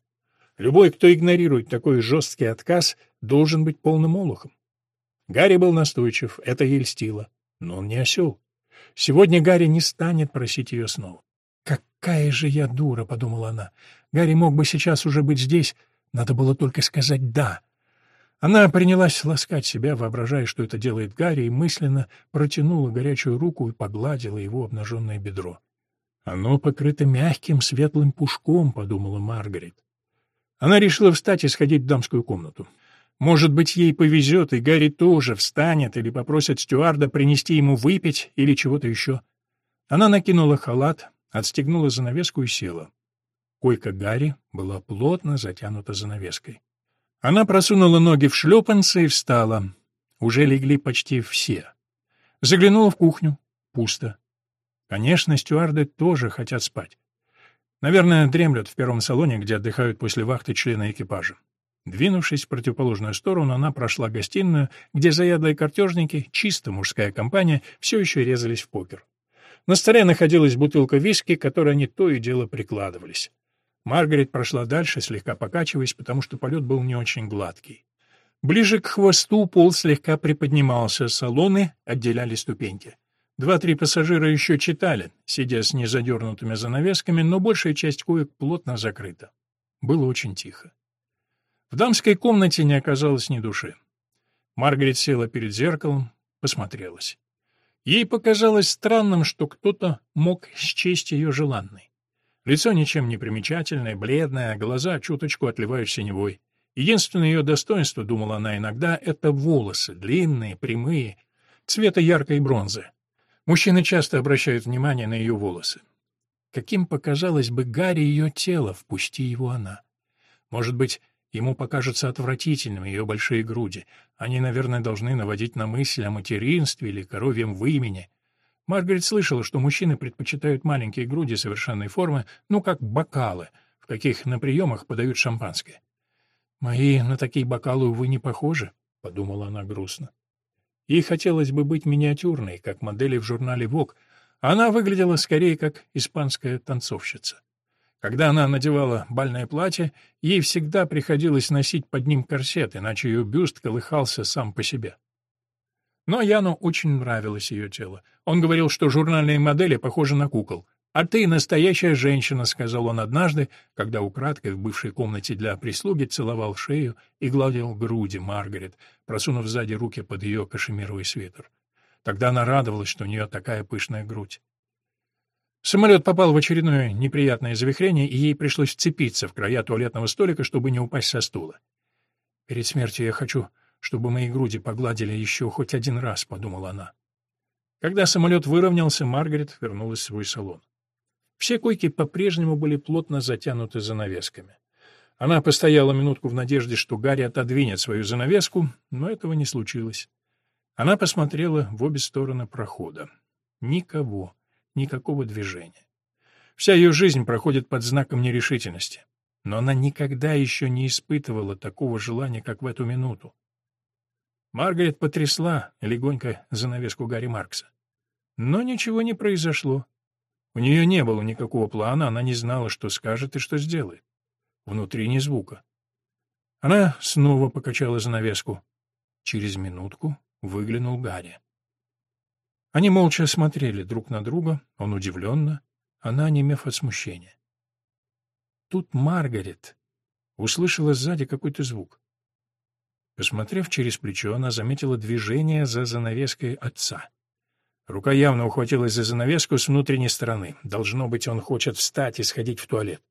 Любой, кто игнорирует такой жесткий отказ, должен быть полным олухом. Гарри был настойчив, это ей льстило. Но он не осел. Сегодня Гарри не станет просить ее снова. «Какая же я дура!» — подумала она. «Гарри мог бы сейчас уже быть здесь. Надо было только сказать «да». Она принялась ласкать себя, воображая, что это делает Гарри, и мысленно протянула горячую руку и погладила его обнаженное бедро. «Оно покрыто мягким светлым пушком», — подумала Маргарет. Она решила встать и сходить в дамскую комнату. Может быть, ей повезет, и Гарри тоже встанет или попросит стюарда принести ему выпить или чего-то еще. Она накинула халат, отстегнула занавеску и села. Койка Гарри была плотно затянута занавеской. Она просунула ноги в шлепанцы и встала. Уже легли почти все. Заглянула в кухню. Пусто. Конечно, стюарды тоже хотят спать. Наверное, дремлют в первом салоне, где отдыхают после вахты члены экипажа. Двинувшись в противоположную сторону, она прошла гостиную, где заядлые картежники, чисто мужская компания, все еще резались в покер. На столе находилась бутылка виски, которой они то и дело прикладывались. Маргарет прошла дальше, слегка покачиваясь, потому что полет был не очень гладкий. Ближе к хвосту пол слегка приподнимался, салоны отделяли ступеньки. Два-три пассажира еще читали, сидя с незадернутыми занавесками, но большая часть коек плотно закрыта. Было очень тихо. В дамской комнате не оказалось ни души. Маргарет села перед зеркалом, посмотрелась. Ей показалось странным, что кто-то мог счесть ее желанной. Лицо ничем не примечательное, бледное, глаза чуточку отливают синевой. Единственное ее достоинство, думала она иногда, это волосы, длинные, прямые, цвета яркой бронзы. Мужчины часто обращают внимание на ее волосы. Каким показалось бы Гарри ее тело, впусти его она. Может быть, ему покажутся отвратительными ее большие груди. Они, наверное, должны наводить на мысль о материнстве или коровьем вымени. Маргарет слышала, что мужчины предпочитают маленькие груди совершенной формы, ну, как бокалы, в каких на приемах подают шампанское. «Мои на такие бокалы, увы, не похожи», — подумала она грустно. Ей хотелось бы быть миниатюрной, как модели в журнале а она выглядела скорее как испанская танцовщица. Когда она надевала бальное платье, ей всегда приходилось носить под ним корсет, иначе ее бюст колыхался сам по себе. Но Яну очень нравилось ее тело. Он говорил, что журнальные модели похожи на кукол. «А ты настоящая женщина», — сказал он однажды, когда украдкой в бывшей комнате для прислуги целовал шею и гладил груди Маргарет, просунув сзади руки под ее кашемировый свитер. Тогда она радовалась, что у нее такая пышная грудь. Самолет попал в очередное неприятное завихрение, и ей пришлось вцепиться в края туалетного столика, чтобы не упасть со стула. «Перед смертью я хочу, чтобы мои груди погладили еще хоть один раз», — подумала она. Когда самолет выровнялся, Маргарет вернулась в свой салон. Все койки по-прежнему были плотно затянуты занавесками. Она постояла минутку в надежде, что Гарри отодвинет свою занавеску, но этого не случилось. Она посмотрела в обе стороны прохода. Никого, никакого движения. Вся ее жизнь проходит под знаком нерешительности. Но она никогда еще не испытывала такого желания, как в эту минуту. Маргарет потрясла легонько занавеску Гарри Маркса. Но ничего не произошло. У нее не было никакого плана, она не знала, что скажет и что сделает. Внутри ни звука. Она снова покачала занавеску. Через минутку выглянул Гарри. Они молча смотрели друг на друга, он удивленно, она немев от смущения. Тут Маргарет услышала сзади какой-то звук. Посмотрев через плечо, она заметила движение за занавеской отца. Рука явно ухватилась за занавеску с внутренней стороны. Должно быть, он хочет встать и сходить в туалет.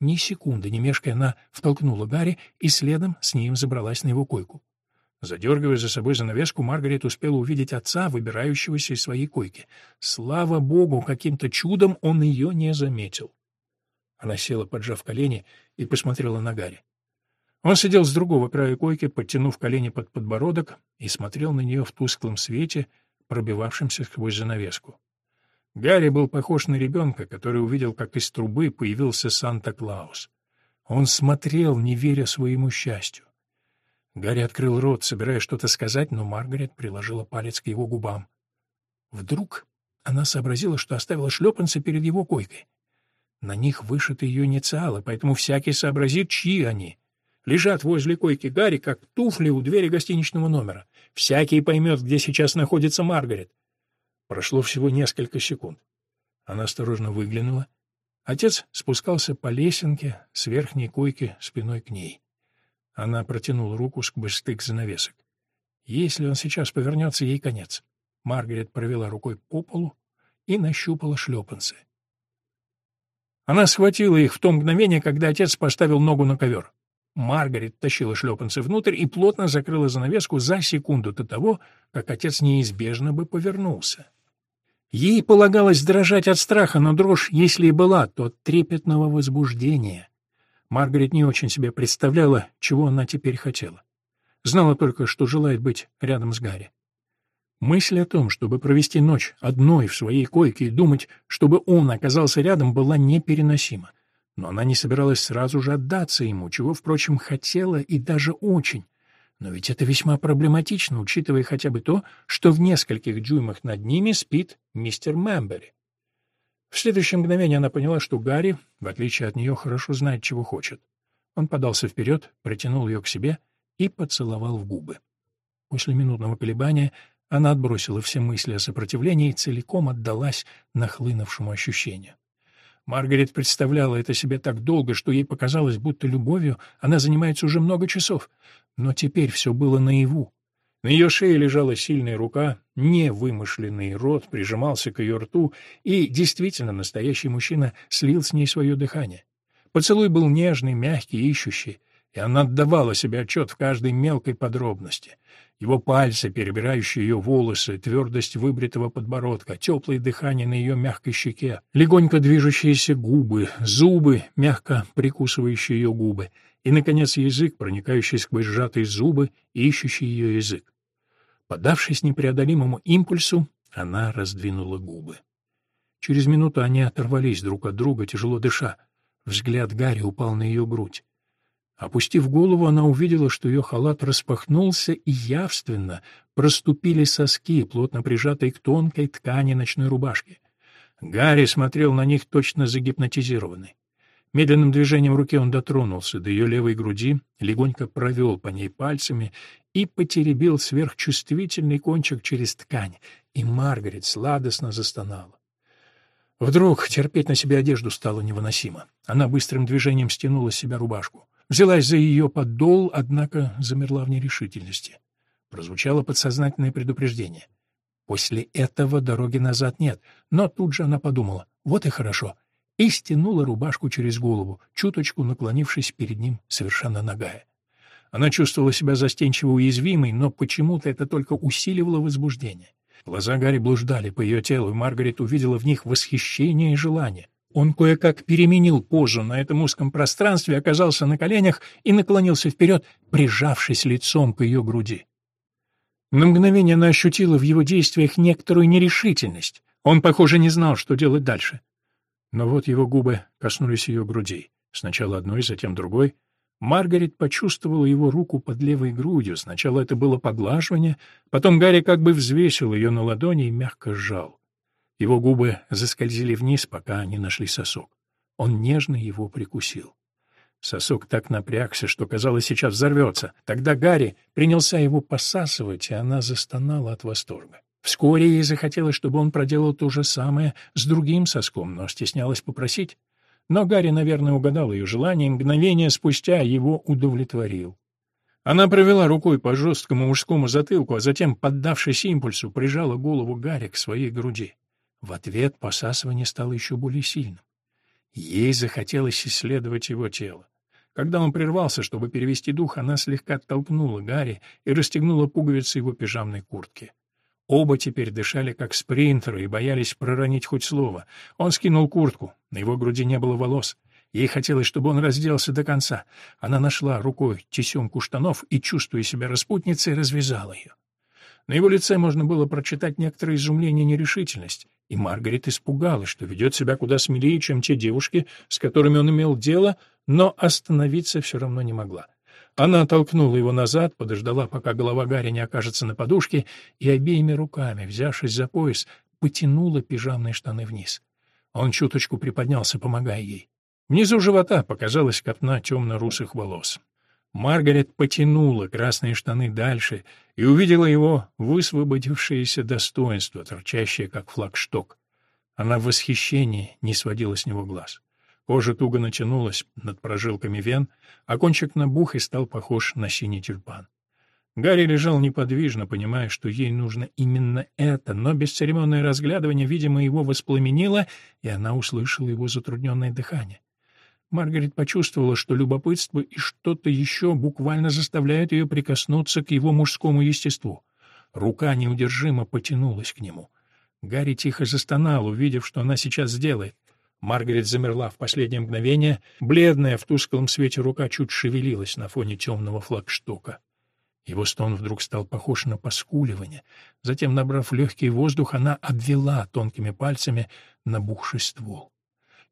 Ни секунды не мешкая, она втолкнула Гарри и следом с ним забралась на его койку. Задергивая за собой занавеску, Маргарет успела увидеть отца, выбирающегося из своей койки. Слава богу, каким-то чудом он ее не заметил. Она села, поджав колени, и посмотрела на Гарри. Он сидел с другого края койки, подтянув колени под подбородок, и смотрел на нее в тусклом свете, пробивавшемся сквозь занавеску. Гарри был похож на ребенка, который увидел, как из трубы появился Санта-Клаус. Он смотрел, не веря своему счастью. Гарри открыл рот, собираясь что-то сказать, но Маргарет приложила палец к его губам. Вдруг она сообразила, что оставила шлепанцы перед его койкой. На них вышиты ее инициалы, поэтому всякий сообразит, чьи они. Лежат возле койки Гарри, как туфли у двери гостиничного номера. Всякий поймет, где сейчас находится Маргарет. Прошло всего несколько секунд. Она осторожно выглянула. Отец спускался по лесенке с верхней койки спиной к ней. Она протянула руку сквозь стык занавесок. Если он сейчас повернется, ей конец. Маргарет провела рукой по полу и нащупала шлепанцы. Она схватила их в то мгновение, когда отец поставил ногу на ковер. Маргарет тащила шлепанцы внутрь и плотно закрыла занавеску за секунду до того, как отец неизбежно бы повернулся. Ей полагалось дрожать от страха, но дрожь, если и была, то от трепетного возбуждения. Маргарет не очень себе представляла, чего она теперь хотела. Знала только, что желает быть рядом с Гарри. Мысль о том, чтобы провести ночь одной в своей койке и думать, чтобы он оказался рядом, была непереносима. Но она не собиралась сразу же отдаться ему, чего, впрочем, хотела и даже очень. Но ведь это весьма проблематично, учитывая хотя бы то, что в нескольких дюймах над ними спит мистер Мэмбери. В следующее мгновение она поняла, что Гарри, в отличие от нее, хорошо знает, чего хочет. Он подался вперед, притянул ее к себе и поцеловал в губы. После минутного колебания она отбросила все мысли о сопротивлении и целиком отдалась нахлынувшему ощущению. Маргарет представляла это себе так долго, что ей показалось, будто любовью она занимается уже много часов. Но теперь все было наяву. На ее шее лежала сильная рука, невымышленный рот прижимался к ее рту, и действительно настоящий мужчина слил с ней свое дыхание. Поцелуй был нежный, мягкий, ищущий, и она отдавала себе отчет в каждой мелкой подробности. Его пальцы, перебирающие ее волосы, твердость выбритого подбородка, теплое дыхание на ее мягкой щеке, легонько движущиеся губы, зубы, мягко прикусывающие ее губы, и, наконец, язык, проникающий сквозь сжатые зубы ищущий ее язык. Поддавшись непреодолимому импульсу, она раздвинула губы. Через минуту они оторвались друг от друга, тяжело дыша. Взгляд Гарри упал на ее грудь. Опустив голову, она увидела, что ее халат распахнулся, и явственно проступили соски, плотно прижатые к тонкой ткани ночной рубашки. Гарри смотрел на них точно загипнотизированный. Медленным движением руки он дотронулся до ее левой груди, легонько провел по ней пальцами и потеребил сверхчувствительный кончик через ткань, и Маргарет сладостно застонала. Вдруг терпеть на себе одежду стало невыносимо. Она быстрым движением стянула с себя рубашку. Взялась за ее подол, однако замерла в нерешительности. Прозвучало подсознательное предупреждение. После этого дороги назад нет, но тут же она подумала, вот и хорошо, и стянула рубашку через голову, чуточку наклонившись перед ним совершенно нагая. Она чувствовала себя застенчиво уязвимой, но почему-то это только усиливало возбуждение. Глаза Гарри блуждали по ее телу, и Маргарет увидела в них восхищение и желание. Он кое-как переменил позу на этом узком пространстве, оказался на коленях и наклонился вперед, прижавшись лицом к ее груди. На мгновение она ощутила в его действиях некоторую нерешительность. Он, похоже, не знал, что делать дальше. Но вот его губы коснулись ее груди. Сначала одной, затем другой. Маргарет почувствовала его руку под левой грудью. Сначала это было поглаживание, потом Гарри как бы взвесил ее на ладони и мягко сжал. Его губы заскользили вниз, пока не нашли сосок. Он нежно его прикусил. Сосок так напрягся, что, казалось, сейчас взорвется. Тогда Гарри принялся его посасывать, и она застонала от восторга. Вскоре ей захотелось, чтобы он проделал то же самое с другим соском, но стеснялась попросить. Но Гарри, наверное, угадал ее желание, и мгновение спустя его удовлетворил. Она провела рукой по жесткому мужскому затылку, а затем, поддавшись импульсу, прижала голову Гарри к своей груди. В ответ посасывание стало еще более сильным. Ей захотелось исследовать его тело. Когда он прервался, чтобы перевести дух, она слегка оттолкнула Гарри и расстегнула пуговицы его пижамной куртки. Оба теперь дышали как спринтеры и боялись проронить хоть слово. Он скинул куртку, на его груди не было волос. Ей хотелось, чтобы он разделся до конца. Она нашла рукой тесемку штанов и, чувствуя себя распутницей, развязала ее. На его лице можно было прочитать некоторое изумление и нерешительность, и Маргарет испугалась, что ведет себя куда смелее, чем те девушки, с которыми он имел дело, но остановиться все равно не могла. Она толкнула его назад, подождала, пока голова Гарри не окажется на подушке, и обеими руками, взявшись за пояс, потянула пижамные штаны вниз. Он чуточку приподнялся, помогая ей. Внизу живота показалась копна темно-русых волос. Маргарет потянула красные штаны дальше и увидела его высвободившееся достоинство, торчащее как флагшток. Она в восхищении не сводила с него глаз. Кожа туго натянулась над прожилками вен, а кончик набух и стал похож на синий тюльпан. Гарри лежал неподвижно, понимая, что ей нужно именно это, но бесцеремонное разглядывание, видимо, его воспламенило, и она услышала его затрудненное дыхание. Маргарет почувствовала, что любопытство и что-то еще буквально заставляют ее прикоснуться к его мужскому естеству. Рука неудержимо потянулась к нему. Гарри тихо застонал, увидев, что она сейчас сделает. Маргарет замерла в последнее мгновение. Бледная в тусклом свете рука чуть шевелилась на фоне темного флагштока. Его стон вдруг стал похож на поскуливание. Затем, набрав легкий воздух, она обвела тонкими пальцами набухший ствол.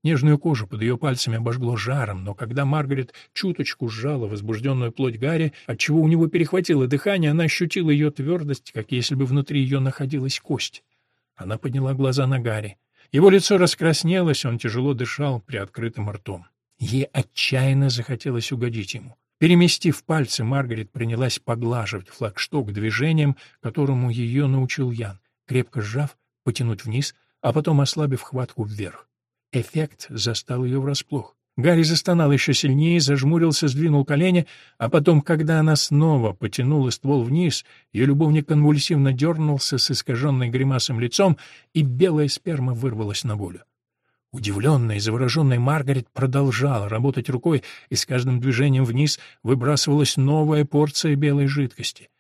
Нежную кожу под ее пальцами обожгло жаром, но когда Маргарет чуточку сжала возбужденную плоть Гарри, отчего у него перехватило дыхание, она ощутила ее твердость, как если бы внутри ее находилась кость. Она подняла глаза на Гарри. Его лицо раскраснелось, он тяжело дышал при открытым ртом. Ей отчаянно захотелось угодить ему. Переместив пальцы, Маргарет принялась поглаживать флагшток движением, которому ее научил Ян, крепко сжав, потянуть вниз, а потом ослабив хватку вверх. Эффект застал ее врасплох. Гарри застонал еще сильнее, зажмурился, сдвинул колени, а потом, когда она снова потянула ствол вниз, ее любовник конвульсивно дернулся с искаженной гримасом лицом, и белая сперма вырвалась на волю. Удивленная и завороженная Маргарет продолжала работать рукой, и с каждым движением вниз выбрасывалась новая порция белой жидкости.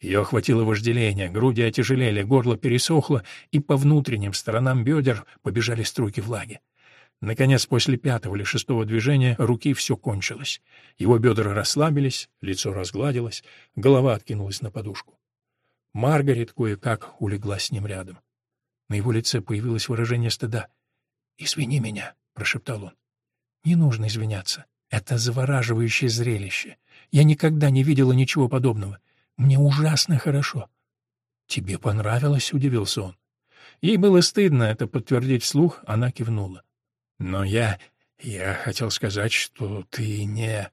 Ее охватило вожделение, груди отяжелели, горло пересохло, и по внутренним сторонам бедер побежали струйки влаги. Наконец, после пятого или шестого движения руки все кончилось. Его бедра расслабились, лицо разгладилось, голова откинулась на подушку. Маргарет кое-как улегла с ним рядом. На его лице появилось выражение стыда. «Извини меня», — прошептал он. «Не нужно извиняться. Это завораживающее зрелище. Я никогда не видела ничего подобного. Мне ужасно хорошо». «Тебе понравилось?» — удивился он. Ей было стыдно это подтвердить вслух, она кивнула. Но я... я хотел сказать, что ты не...»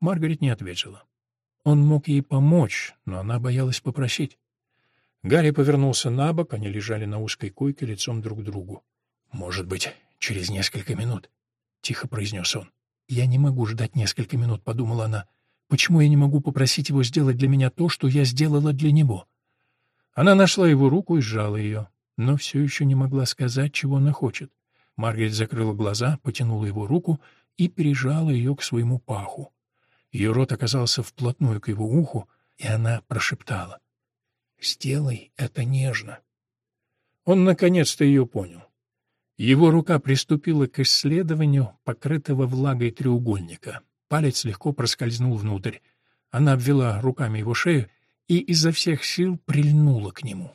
Маргарет не ответила. Он мог ей помочь, но она боялась попросить. Гарри повернулся на бок, они лежали на узкой койке лицом друг к другу. «Может быть, через несколько минут», — тихо произнес он. «Я не могу ждать несколько минут», — подумала она. «Почему я не могу попросить его сделать для меня то, что я сделала для него?» Она нашла его руку и сжала ее, но все еще не могла сказать, чего она хочет. Маргарет закрыла глаза, потянула его руку и прижала ее к своему паху. Ее рот оказался вплотную к его уху, и она прошептала. «Сделай это нежно». Он наконец-то ее понял. Его рука приступила к исследованию покрытого влагой треугольника. Палец легко проскользнул внутрь. Она обвела руками его шею и изо всех сил прильнула к нему.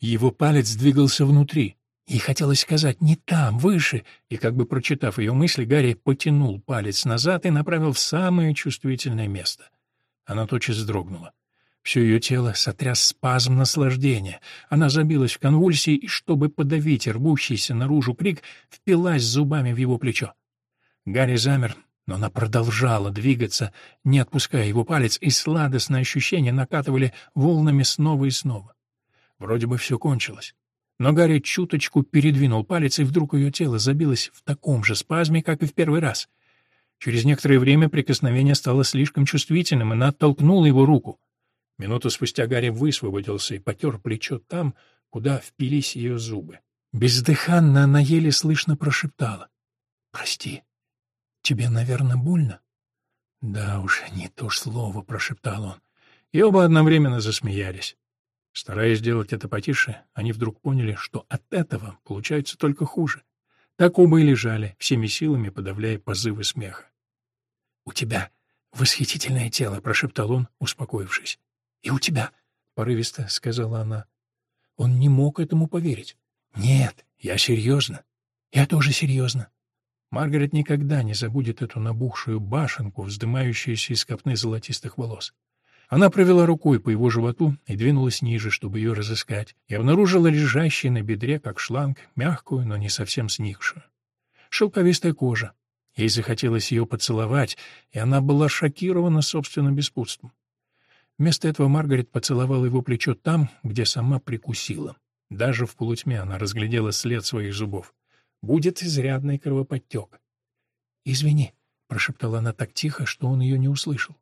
Его палец двигался внутри. Ей хотелось сказать «не там, выше», и, как бы прочитав ее мысли, Гарри потянул палец назад и направил в самое чувствительное место. Она тотчас вздрогнула. Все ее тело сотряс спазм наслаждения. Она забилась в конвульсии и, чтобы подавить рвущийся наружу крик, впилась зубами в его плечо. Гарри замер, но она продолжала двигаться, не отпуская его палец, и сладостные ощущения накатывали волнами снова и снова. Вроде бы все кончилось. Но Гарри чуточку передвинул палец, и вдруг ее тело забилось в таком же спазме, как и в первый раз. Через некоторое время прикосновение стало слишком чувствительным, и она оттолкнула его руку. Минуту спустя Гарри высвободился и потер плечо там, куда впились ее зубы. Бездыханно она еле слышно прошептала. «Прости, тебе, наверное, больно?» «Да уж, не то ж слово», — прошептал он. И оба одновременно засмеялись. Стараясь сделать это потише, они вдруг поняли, что от этого получается только хуже. Так оба и лежали, всеми силами подавляя позывы смеха. «У тебя восхитительное тело», — прошептал он, успокоившись. «И у тебя», — порывисто сказала она. Он не мог этому поверить. «Нет, я серьезно. Я тоже серьезно». Маргарет никогда не забудет эту набухшую башенку, вздымающуюся из копны золотистых волос. Она провела рукой по его животу и двинулась ниже, чтобы ее разыскать, и обнаружила лежащий на бедре, как шланг, мягкую, но не совсем сникшую. Шелковистая кожа. Ей захотелось ее поцеловать, и она была шокирована собственным беспутством. Вместо этого Маргарет поцеловала его плечо там, где сама прикусила. Даже в полутьме она разглядела след своих зубов. Будет изрядный кровоподтек. «Извини», — прошептала она так тихо, что он ее не услышал.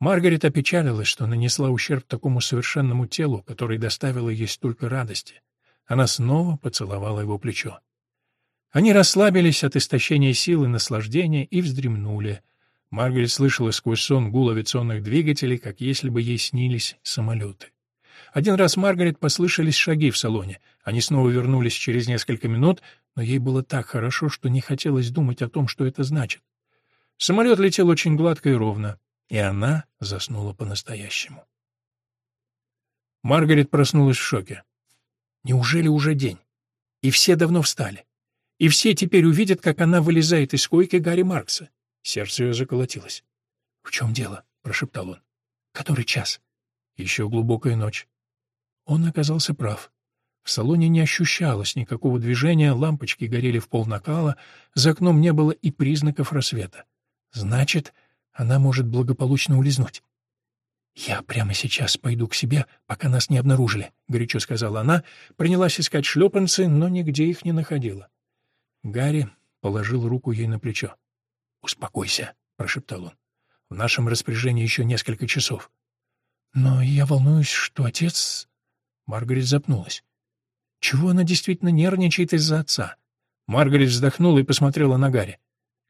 Маргарет опечалилась, что нанесла ущерб такому совершенному телу, который доставило ей столько радости. Она снова поцеловала его плечо. Они расслабились от истощения сил и наслаждения и вздремнули. Маргарет слышала сквозь сон гул авиационных двигателей, как если бы ей снились самолеты. Один раз Маргарет послышались шаги в салоне. Они снова вернулись через несколько минут, но ей было так хорошо, что не хотелось думать о том, что это значит. Самолет летел очень гладко и ровно и она заснула по-настоящему. Маргарет проснулась в шоке. Неужели уже день? И все давно встали. И все теперь увидят, как она вылезает из койки Гарри Маркса. Сердце ее заколотилось. — В чем дело? — прошептал он. — Который час? — Еще глубокая ночь. Он оказался прав. В салоне не ощущалось никакого движения, лампочки горели в пол накала, за окном не было и признаков рассвета. Значит, она может благополучно улизнуть. «Я прямо сейчас пойду к себе, пока нас не обнаружили», — горячо сказала она, принялась искать шлепанцы, но нигде их не находила. Гарри положил руку ей на плечо. «Успокойся», — прошептал он. «В нашем распоряжении еще несколько часов». «Но я волнуюсь, что отец...» Маргарет запнулась. «Чего она действительно нервничает из-за отца?» Маргарет вздохнула и посмотрела на Гарри.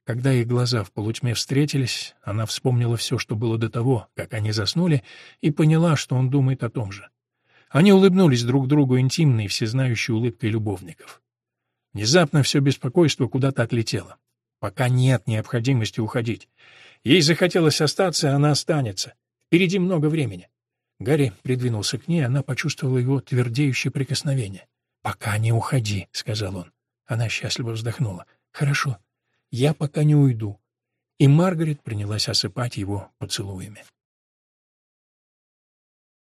Когда их глаза в полутьме встретились, она вспомнила все, что было до того, как они заснули, и поняла, что он думает о том же. Они улыбнулись друг другу интимной, всезнающей улыбкой любовников. Внезапно все беспокойство куда-то отлетело. Пока нет необходимости уходить. Ей захотелось остаться, и она останется. Впереди много времени. Гарри придвинулся к ней, она почувствовала его твердеющее прикосновение. «Пока не уходи», — сказал он. Она счастливо вздохнула. «Хорошо, я пока не уйду. И Маргарет принялась осыпать его поцелуями.